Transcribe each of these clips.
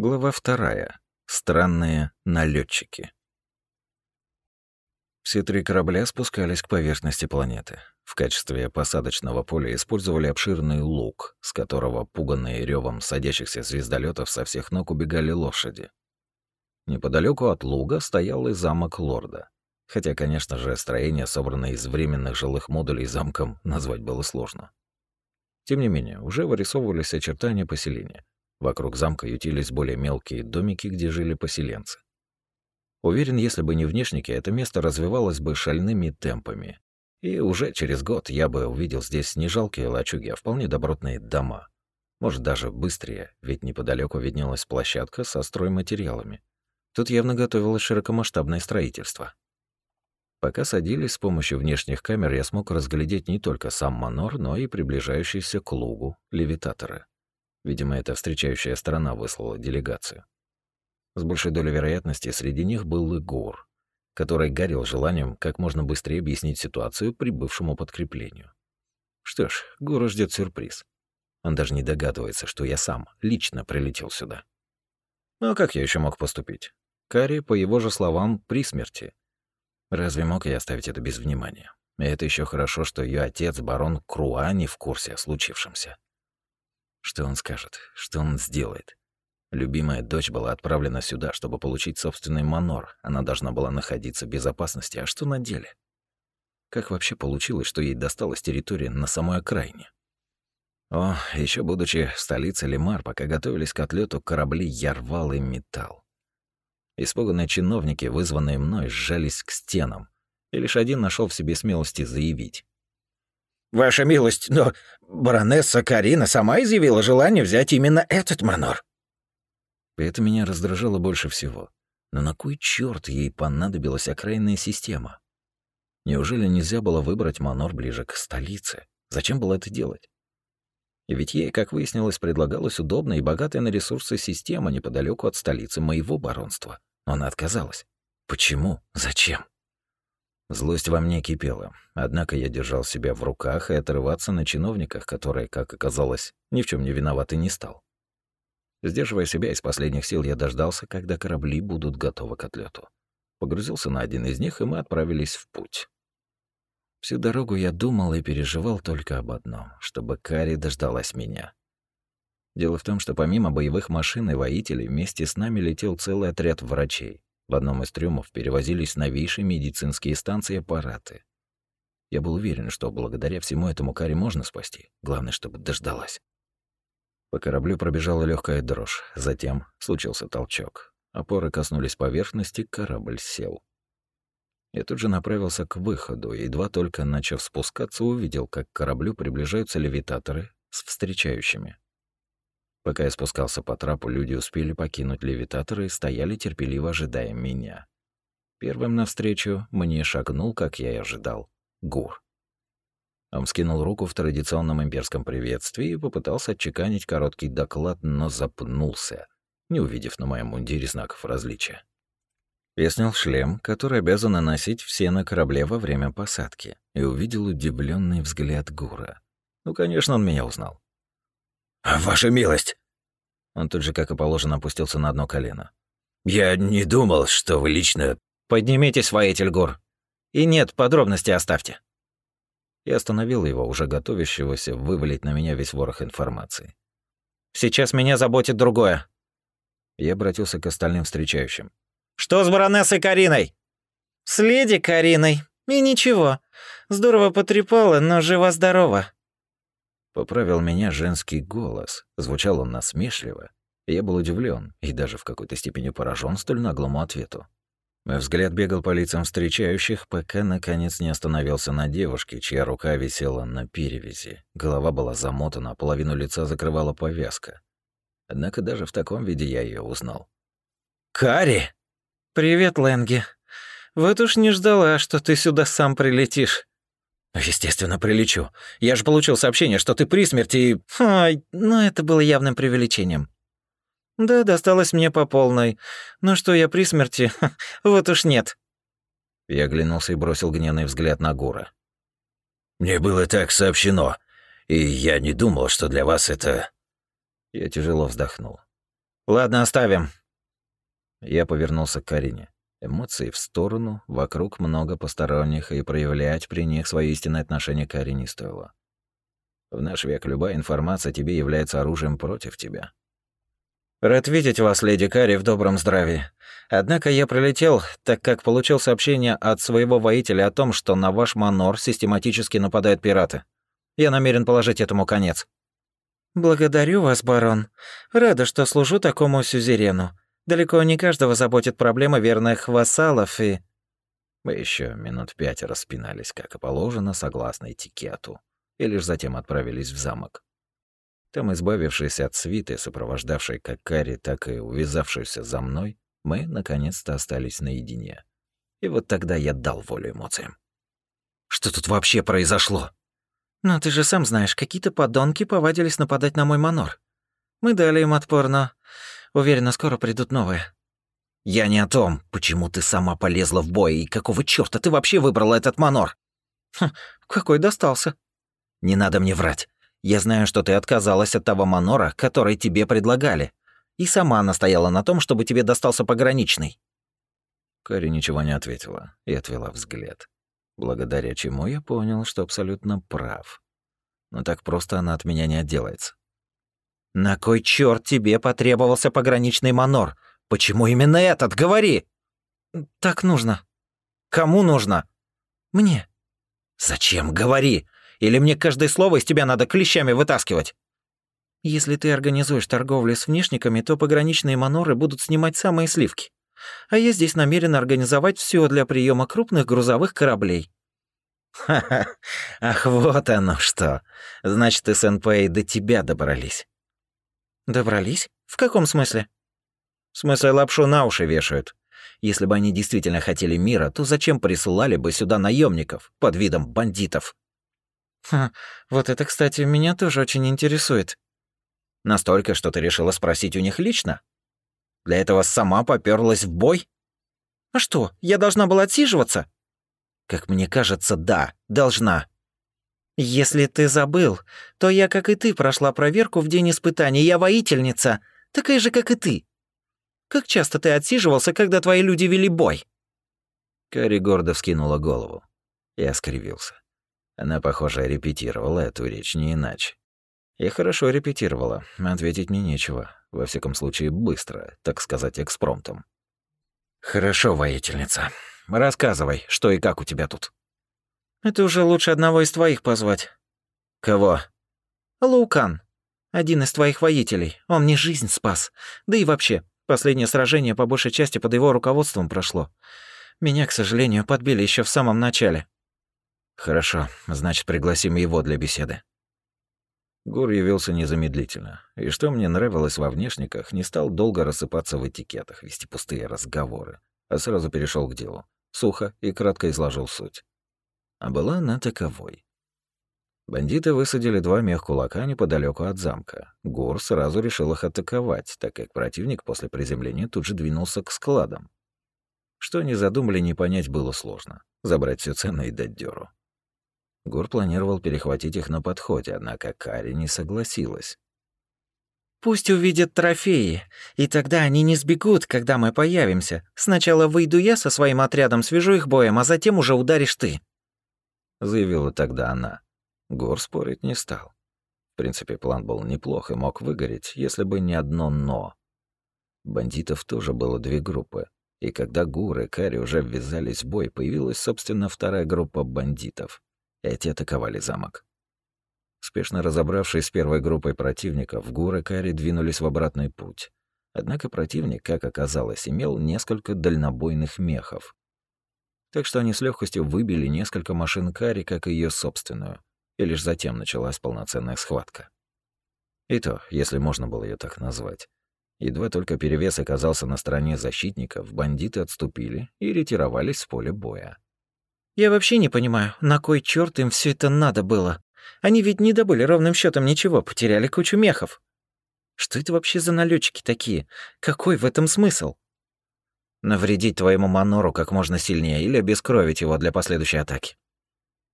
Глава вторая. Странные налетчики. Все три корабля спускались к поверхности планеты. В качестве посадочного поля использовали обширный луг, с которого пуганные ревом садящихся звездолетов со всех ног убегали лошади. Неподалеку от луга стоял и замок лорда. Хотя, конечно же, строение, собранное из временных жилых модулей замком, назвать было сложно. Тем не менее, уже вырисовывались очертания поселения. Вокруг замка ютились более мелкие домики, где жили поселенцы. Уверен, если бы не внешники, это место развивалось бы шальными темпами. И уже через год я бы увидел здесь не жалкие лачуги, а вполне добротные дома. Может, даже быстрее, ведь неподалеку виднелась площадка со стройматериалами. Тут явно готовилось широкомасштабное строительство. Пока садились с помощью внешних камер, я смог разглядеть не только сам манор, но и приближающийся к лугу левитаторы. Видимо, эта встречающая сторона выслала делегацию. С большей долей вероятности среди них был и который горел желанием как можно быстрее объяснить ситуацию прибывшему подкреплению. Что ж, Гора ждет сюрприз. Он даже не догадывается, что я сам лично прилетел сюда. Ну а как я еще мог поступить? Кари, по его же словам, при смерти. Разве мог я оставить это без внимания? И это еще хорошо, что ее отец, барон Круа, не в курсе о случившемся. Что он скажет? Что он сделает? Любимая дочь была отправлена сюда, чтобы получить собственный манор. Она должна была находиться в безопасности. А что на деле? Как вообще получилось, что ей досталась территория на самой окраине? О, еще будучи в столице Лимар, пока готовились к отлету, корабли я и металл. Испуганные чиновники, вызванные мной, сжались к стенам, и лишь один нашел в себе смелости заявить. «Ваша милость, но баронесса Карина сама изъявила желание взять именно этот манор». Это меня раздражало больше всего. Но на кой черт ей понадобилась окраинная система? Неужели нельзя было выбрать манор ближе к столице? Зачем было это делать? И ведь ей, как выяснилось, предлагалась удобная и богатая на ресурсы система неподалеку от столицы моего баронства. Но она отказалась. Почему? Зачем? Злость во мне кипела, однако я держал себя в руках и отрываться на чиновниках, которые, как оказалось, ни в чем не виноваты не стал. Сдерживая себя из последних сил, я дождался, когда корабли будут готовы к отлету. Погрузился на один из них, и мы отправились в путь. Всю дорогу я думал и переживал только об одном, чтобы Кари дождалась меня. Дело в том, что помимо боевых машин и воителей, вместе с нами летел целый отряд врачей. В одном из трюмов перевозились новейшие медицинские станции и аппараты. Я был уверен, что благодаря всему этому Кари можно спасти. Главное, чтобы дождалась. По кораблю пробежала легкая дрожь, затем случился толчок. Опоры коснулись поверхности, корабль сел. Я тут же направился к выходу, и едва только начав спускаться, увидел, как к кораблю приближаются левитаторы с встречающими. Пока я спускался по трапу, люди успели покинуть левитаторы и стояли терпеливо ожидая меня. Первым навстречу мне шагнул, как я и ожидал, Гур. Он скинул руку в традиционном имперском приветствии и попытался отчеканить короткий доклад, но запнулся, не увидев на моем мундире знаков различия. Я снял шлем, который обязаны носить все на корабле во время посадки, и увидел удивленный взгляд Гура. Ну, конечно, он меня узнал. «Ваша милость!» Он тут же, как и положено, опустился на одно колено. «Я не думал, что вы лично...» «Поднимитесь, воитель Гур. И нет, подробности оставьте» и остановил его, уже готовящегося вывалить на меня весь ворох информации. «Сейчас меня заботит другое». Я обратился к остальным встречающим. «Что с баронессой Кариной?» «С леди Кариной. И ничего. Здорово потрепала, но жива-здорова». Поправил меня женский голос. Звучал он насмешливо. Я был удивлен и даже в какой-то степени поражен столь наглому ответу. Мой взгляд бегал по лицам встречающих, пока, наконец, не остановился на девушке, чья рука висела на перевязи. Голова была замотана, половину лица закрывала повязка. Однако даже в таком виде я ее узнал. «Кари!» «Привет, Лэнги. Вот уж не ждала, что ты сюда сам прилетишь». «Естественно, прилечу. Я же получил сообщение, что ты при смерти и...» «Ай, ну это было явным преувеличением. Да, досталось мне по полной. Но что я при смерти? вот уж нет. Я оглянулся и бросил гневный взгляд на Гура. Мне было так сообщено, и я не думал, что для вас это... Я тяжело вздохнул. Ладно, оставим. Я повернулся к Карине. Эмоции в сторону, вокруг много посторонних, и проявлять при них свое истинное отношение к Карине не стоило. В наш век любая информация тебе является оружием против тебя. Рад видеть вас, леди Карри, в добром здравии. Однако я прилетел, так как получил сообщение от своего воителя о том, что на ваш манор систематически нападают пираты. Я намерен положить этому конец. Благодарю вас, барон. Рада, что служу такому сюзерену. Далеко не каждого заботит проблема верных вассалов и... Мы еще минут пять распинались, как и положено, согласно этикету, и лишь затем отправились в замок. Там, избавившись от свиты, сопровождавшей как Кари, так и увязавшуюся за мной, мы наконец-то остались наедине. И вот тогда я дал волю эмоциям. «Что тут вообще произошло?» «Ну, ты же сам знаешь, какие-то подонки повадились нападать на мой манор. Мы дали им отпор, но... Уверена, скоро придут новые». «Я не о том, почему ты сама полезла в бой и какого чёрта ты вообще выбрала этот манор?» «Хм, какой достался?» «Не надо мне врать. Я знаю, что ты отказалась от того манора, который тебе предлагали, и сама настояла на том, чтобы тебе достался пограничный». Кари ничего не ответила и отвела взгляд, благодаря чему я понял, что абсолютно прав. Но так просто она от меня не отделается. «На кой черт тебе потребовался пограничный манор? Почему именно этот? Говори!» «Так нужно». «Кому нужно?» «Мне». «Зачем? Говори! Или мне каждое слово из тебя надо клещами вытаскивать?» «Если ты организуешь торговлю с внешниками, то пограничные маноры будут снимать самые сливки. А я здесь намерен организовать все для приема крупных грузовых кораблей». «Ха-ха, ах, вот оно что. Значит, СНП и до тебя добрались». «Добрались? В каком смысле?» «В смысле лапшу на уши вешают. Если бы они действительно хотели мира, то зачем присылали бы сюда наемников под видом бандитов?» Ха, вот это, кстати, меня тоже очень интересует. Настолько, что ты решила спросить у них лично? Для этого сама попёрлась в бой? А что, я должна была отсиживаться? Как мне кажется, да, должна. Если ты забыл, то я, как и ты, прошла проверку в день испытаний. Я воительница, такая же, как и ты. Как часто ты отсиживался, когда твои люди вели бой?» Кари гордо вскинула голову. Я скривился. Она, похоже, репетировала эту речь не иначе. И хорошо репетировала, ответить мне нечего. Во всяком случае, быстро, так сказать, экспромтом. «Хорошо, воительница. Рассказывай, что и как у тебя тут». «Это уже лучше одного из твоих позвать». «Кого?» «Лаукан. Один из твоих воителей. Он мне жизнь спас. Да и вообще, последнее сражение по большей части под его руководством прошло. Меня, к сожалению, подбили еще в самом начале. Хорошо, значит, пригласим его для беседы. Гур явился незамедлительно, и что мне нравилось во внешниках, не стал долго рассыпаться в этикетах, вести пустые разговоры, а сразу перешел к делу, сухо и кратко изложил суть. А была она таковой. Бандиты высадили два мех-кулака неподалеку от замка. Гур сразу решил их атаковать, так как противник после приземления тут же двинулся к складам. Что они задумали, не понять было сложно. Забрать все ценное и дать дёру. Гор планировал перехватить их на подходе, однако Кари не согласилась. «Пусть увидят трофеи, и тогда они не сбегут, когда мы появимся. Сначала выйду я со своим отрядом, свяжу их боем, а затем уже ударишь ты», — заявила тогда она. Гор спорить не стал. В принципе, план был неплох и мог выгореть, если бы не одно «но». Бандитов тоже было две группы, и когда Гур и Кари уже ввязались в бой, появилась, собственно, вторая группа бандитов. Эти атаковали замок. Спешно разобравшись с первой группой противников, Гур и Кари двинулись в обратный путь. Однако противник, как оказалось, имел несколько дальнобойных мехов. Так что они с легкостью выбили несколько машин Кари, как и ее собственную, и лишь затем началась полноценная схватка. И то, если можно было ее так назвать. Едва только перевес оказался на стороне защитников, бандиты отступили и ретировались с поля боя. Я вообще не понимаю, на кой черт им все это надо было? Они ведь не добыли ровным счетом ничего, потеряли кучу мехов. Что это вообще за налетчики такие? Какой в этом смысл? Навредить твоему манору как можно сильнее или обескровить его для последующей атаки.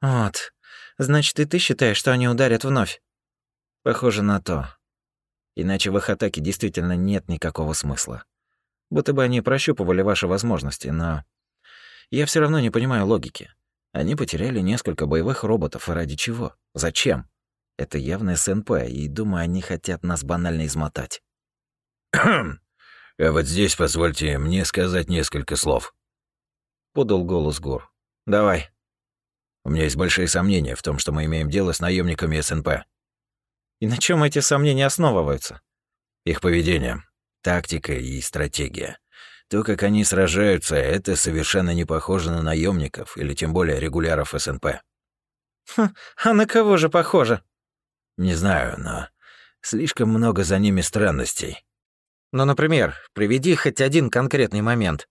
Вот. Значит, и ты считаешь, что они ударят вновь? Похоже на то. Иначе в их атаке действительно нет никакого смысла. Будто бы они прощупывали ваши возможности, но... Я все равно не понимаю логики. Они потеряли несколько боевых роботов, и ради чего? Зачем? Это явно СНП, и, думаю, они хотят нас банально измотать. а вот здесь позвольте мне сказать несколько слов. Подал голос Гур. Давай. У меня есть большие сомнения в том, что мы имеем дело с наемниками СНП. И на чем эти сомнения основываются? Их поведение, тактика и стратегия. То, как они сражаются, это совершенно не похоже на наемников или тем более регуляров СНП. Ха, а на кого же похоже? Не знаю, но слишком много за ними странностей. Ну, например, приведи хоть один конкретный момент.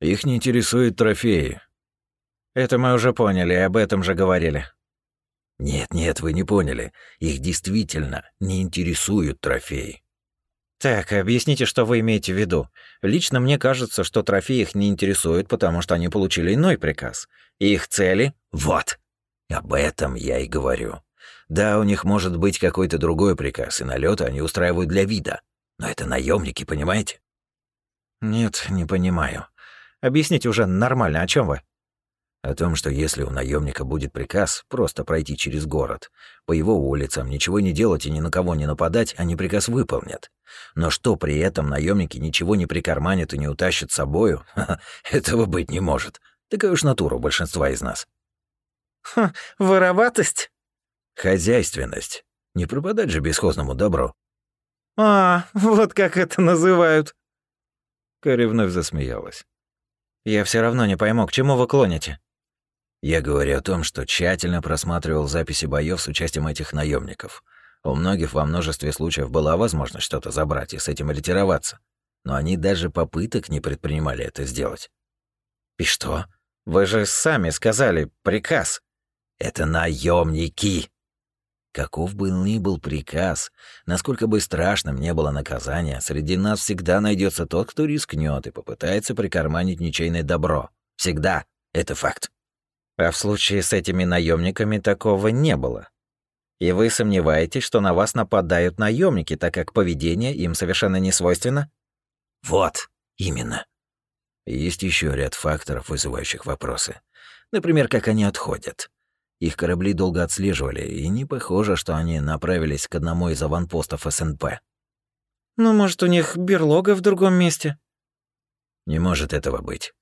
Их не интересуют трофеи. Это мы уже поняли, и об этом же говорили. Нет, нет, вы не поняли. Их действительно не интересуют трофеи. Так, объясните, что вы имеете в виду. Лично мне кажется, что трофеи их не интересуют, потому что они получили иной приказ. И их цели... Вот. Об этом я и говорю. Да, у них может быть какой-то другой приказ, и налеты они устраивают для вида. Но это наемники, понимаете? Нет, не понимаю. Объясните уже нормально, о чем вы? О том, что если у наемника будет приказ просто пройти через город, по его улицам ничего не делать и ни на кого не нападать, они приказ выполнят. Но что при этом наемники ничего не прикарманят и не утащат с собою, этого быть не может. Такая уж натура у большинства из нас. Ха, вороватость? Хозяйственность. Не пропадать же бесхозному добру. А, вот как это называют. Кэрри вновь засмеялась. Я все равно не пойму, к чему вы клоните. Я говорю о том, что тщательно просматривал записи боев с участием этих наемников. У многих во множестве случаев была возможность что-то забрать и с этим ретироваться. Но они даже попыток не предпринимали это сделать. И что? Вы же сами сказали приказ. Это наемники. Каков бы ни был приказ, насколько бы страшным не было наказание, среди нас всегда найдется тот, кто рискнет и попытается прикарманить ничейное добро. Всегда. Это факт. А в случае с этими наемниками такого не было. И вы сомневаетесь, что на вас нападают наемники, так как поведение им совершенно не свойственно? Вот, именно. Есть еще ряд факторов, вызывающих вопросы. Например, как они отходят. Их корабли долго отслеживали, и не похоже, что они направились к одному из аванпостов СНП. Ну, может, у них берлога в другом месте? Не может этого быть.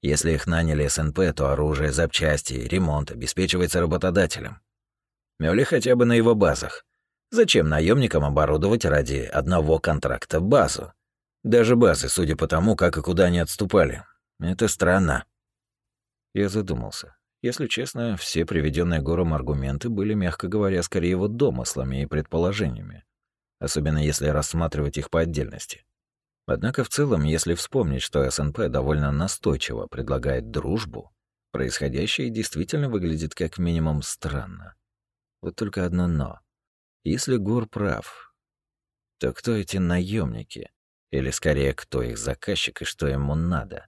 Если их наняли СНП, то оружие, запчасти, ремонт обеспечивается работодателем. Или хотя бы на его базах. Зачем наемникам оборудовать ради одного контракта базу? Даже базы, судя по тому, как и куда они отступали. Это странно. Я задумался. Если честно, все приведенные Гором аргументы были, мягко говоря, скорее вот домыслами и предположениями. Особенно если рассматривать их по отдельности. Однако в целом, если вспомнить, что СНП довольно настойчиво предлагает дружбу, происходящее действительно выглядит как минимум странно. Вот только одно «но». Если Гор прав, то кто эти наемники? Или скорее, кто их заказчик и что ему надо?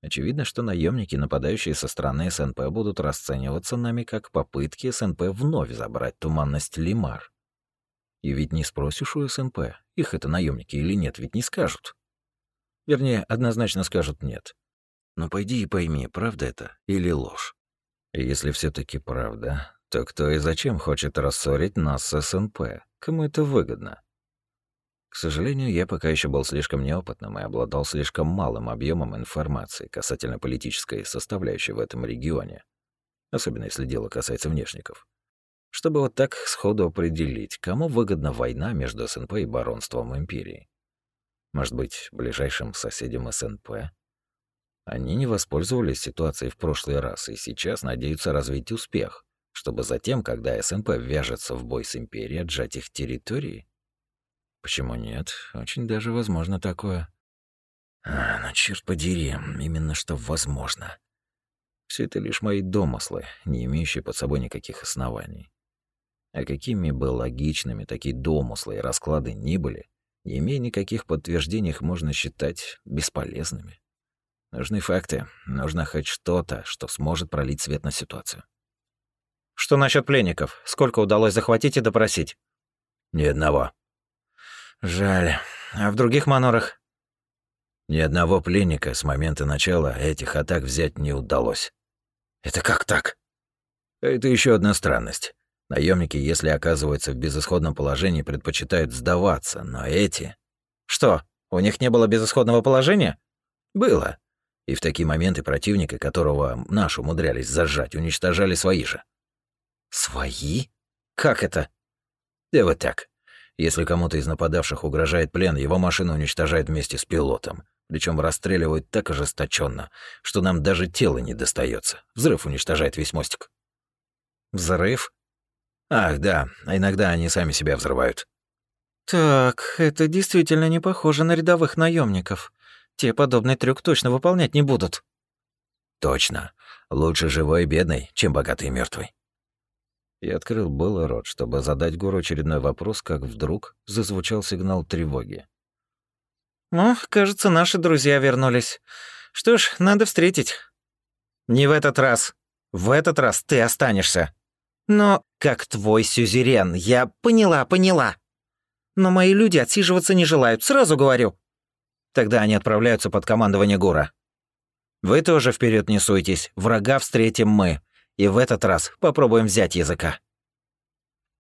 Очевидно, что наемники, нападающие со стороны СНП, будут расцениваться нами как попытки СНП вновь забрать туманность Лимар. И ведь не спросишь у СНП, их это наемники или нет, ведь не скажут. Вернее, однозначно скажут «нет». Но пойди и пойми, правда это или ложь. И если все таки правда, то кто и зачем хочет рассорить нас с СНП? Кому это выгодно? Сожалению, я пока еще был слишком неопытным и обладал слишком малым объемом информации касательно политической составляющей в этом регионе, особенно если дело касается внешников чтобы вот так сходу определить, кому выгодна война между СНП и баронством империи. Может быть, ближайшим соседям СНП? Они не воспользовались ситуацией в прошлый раз и сейчас надеются развить успех, чтобы затем, когда СНП вяжется в бой с империей, отжать их территории? Почему нет? Очень даже возможно такое. А, ну черт подери, именно что возможно. Все это лишь мои домыслы, не имеющие под собой никаких оснований. А какими бы логичными такие домыслы и расклады ни были, не имея никаких подтверждений, их можно считать бесполезными. Нужны факты, нужно хоть что-то, что сможет пролить свет на ситуацию. Что насчет пленников? Сколько удалось захватить и допросить? Ни одного. Жаль. А в других манорах? Ни одного пленника с момента начала этих атак взять не удалось. Это как так? Это еще одна странность. Наемники, если оказываются в безысходном положении, предпочитают сдаваться, но эти... Что, у них не было безысходного положения? Было. И в такие моменты противника, которого наши умудрялись зажать, уничтожали свои же. Свои? Как это? Да вот так. Если кому-то из нападавших угрожает плен, его машину уничтожают вместе с пилотом. Причем расстреливают так ожесточенно, что нам даже тело не достается. Взрыв уничтожает весь мостик. Взрыв? Ах, да, а иногда они сами себя взрывают. Так, это действительно не похоже на рядовых наемников. Те подобный трюк точно выполнять не будут. Точно. Лучше живой и бедный, чем богатый и мертвый. Я открыл было рот, чтобы задать Гуру очередной вопрос, как вдруг зазвучал сигнал тревоги. «Ну, кажется, наши друзья вернулись. Что ж, надо встретить». «Не в этот раз. В этот раз ты останешься. Но как твой сюзерен, я поняла, поняла. Но мои люди отсиживаться не желают, сразу говорю». Тогда они отправляются под командование Гура. «Вы тоже вперед не суйтесь, врага встретим мы, и в этот раз попробуем взять языка».